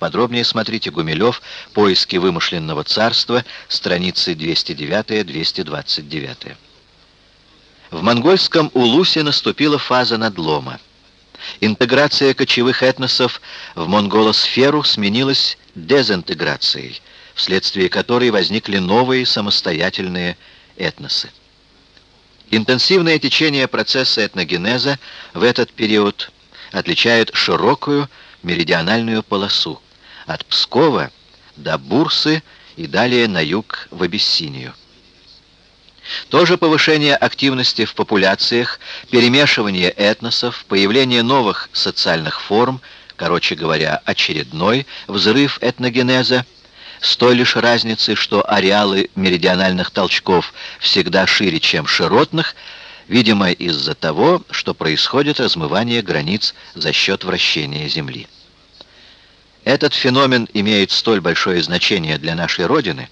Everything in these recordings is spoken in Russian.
Подробнее смотрите Гумилев «Поиски вымышленного царства», страницы 209-229. В монгольском Улусе наступила фаза надлома. Интеграция кочевых этносов в монголосферу сменилась дезинтеграцией, вследствие которой возникли новые самостоятельные этносы. Интенсивное течение процесса этногенеза в этот период отличает широкую меридиональную полосу от Пскова до Бурсы и далее на юг в Абиссинию. То же повышение активности в популяциях, перемешивание этносов, появление новых социальных форм, короче говоря, очередной взрыв этногенеза, с той лишь разницей, что ареалы меридиональных толчков всегда шире, чем широтных, видимо из-за того, что происходит размывание границ за счет вращения Земли. Этот феномен имеет столь большое значение для нашей Родины,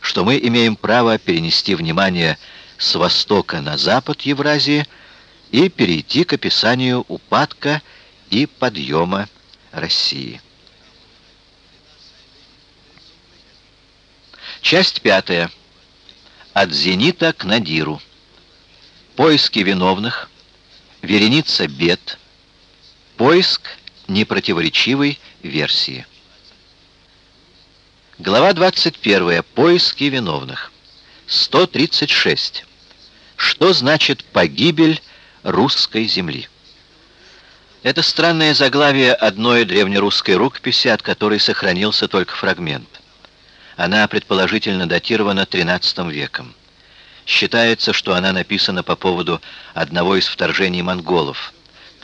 что мы имеем право перенести внимание с востока на запад Евразии и перейти к описанию упадка и подъема России. Часть пятая. От зенита к надиру. Поиски виновных. Вереница бед. Поиск непротиворечивой версии. Глава 21. Поиски виновных. 136. Что значит погибель русской земли? Это странное заглавие одной древнерусской рукописи, от которой сохранился только фрагмент. Она предположительно датирована XIII веком. Считается, что она написана по поводу одного из вторжений монголов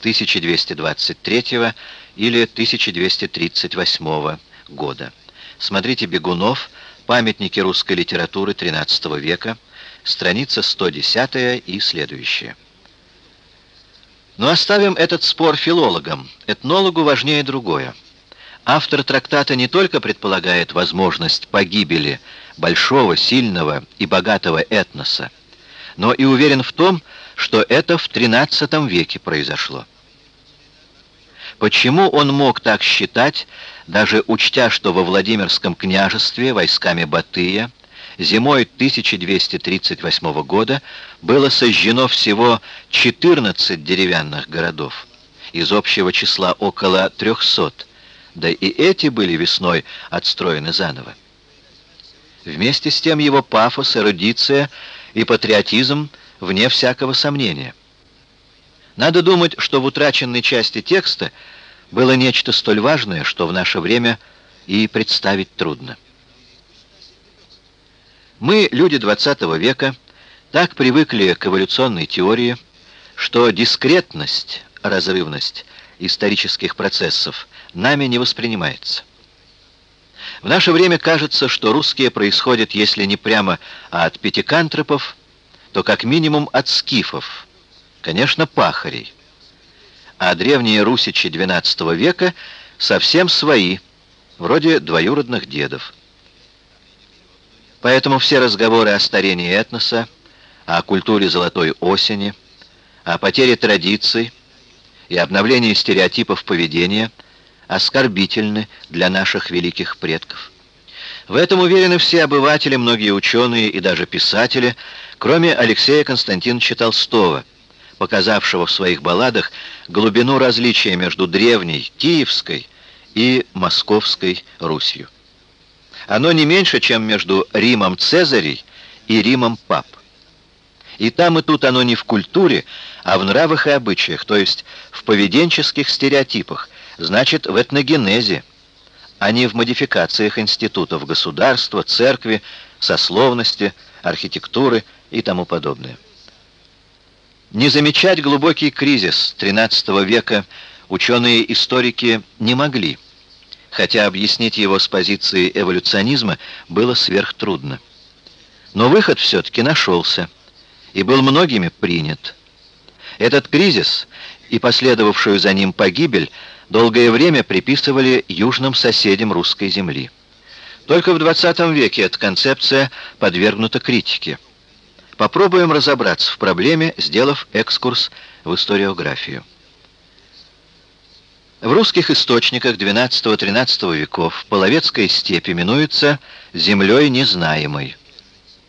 1223 или 1238 года. Смотрите «Бегунов. Памятники русской литературы XIII века», страница 110 и следующие. Но оставим этот спор филологам. Этнологу важнее другое. Автор трактата не только предполагает возможность погибели большого, сильного и богатого этноса, но и уверен в том, что это в XIII веке произошло. Почему он мог так считать, даже учтя, что во Владимирском княжестве войсками Батыя зимой 1238 года было сожжено всего 14 деревянных городов, из общего числа около 300, да и эти были весной отстроены заново. Вместе с тем его пафос, эрудиция и патриотизм вне всякого сомнения. Надо думать, что в утраченной части текста было нечто столь важное, что в наше время и представить трудно. Мы, люди XX века, так привыкли к эволюционной теории, что дискретность, разрывность исторических процессов нами не воспринимается. В наше время кажется, что русские происходят, если не прямо от пятикантропов, то как минимум от скифов, конечно, пахарей. А древние русичи XII века совсем свои, вроде двоюродных дедов. Поэтому все разговоры о старении этноса, о культуре золотой осени, о потере традиций и обновлении стереотипов поведения – оскорбительны для наших великих предков. В этом уверены все обыватели, многие ученые и даже писатели, кроме Алексея Константиновича Толстого, показавшего в своих балладах глубину различия между древней, киевской и московской Русью. Оно не меньше, чем между Римом Цезарей и Римом Пап. И там, и тут оно не в культуре, а в нравах и обычаях, то есть в поведенческих стереотипах, значит в этногенезе, а не в модификациях институтов государства, церкви, сословности, архитектуры и тому подобное. Не замечать глубокий кризис XIII века ученые-историки не могли, хотя объяснить его с позиции эволюционизма было сверхтрудно. Но выход все-таки нашелся и был многими принят. Этот кризис и последовавшую за ним погибель долгое время приписывали южным соседям русской земли. Только в 20 веке эта концепция подвергнута критике. Попробуем разобраться в проблеме, сделав экскурс в историографию. В русских источниках XII-XIII веков Половецкая степь именуется «землей незнаемой».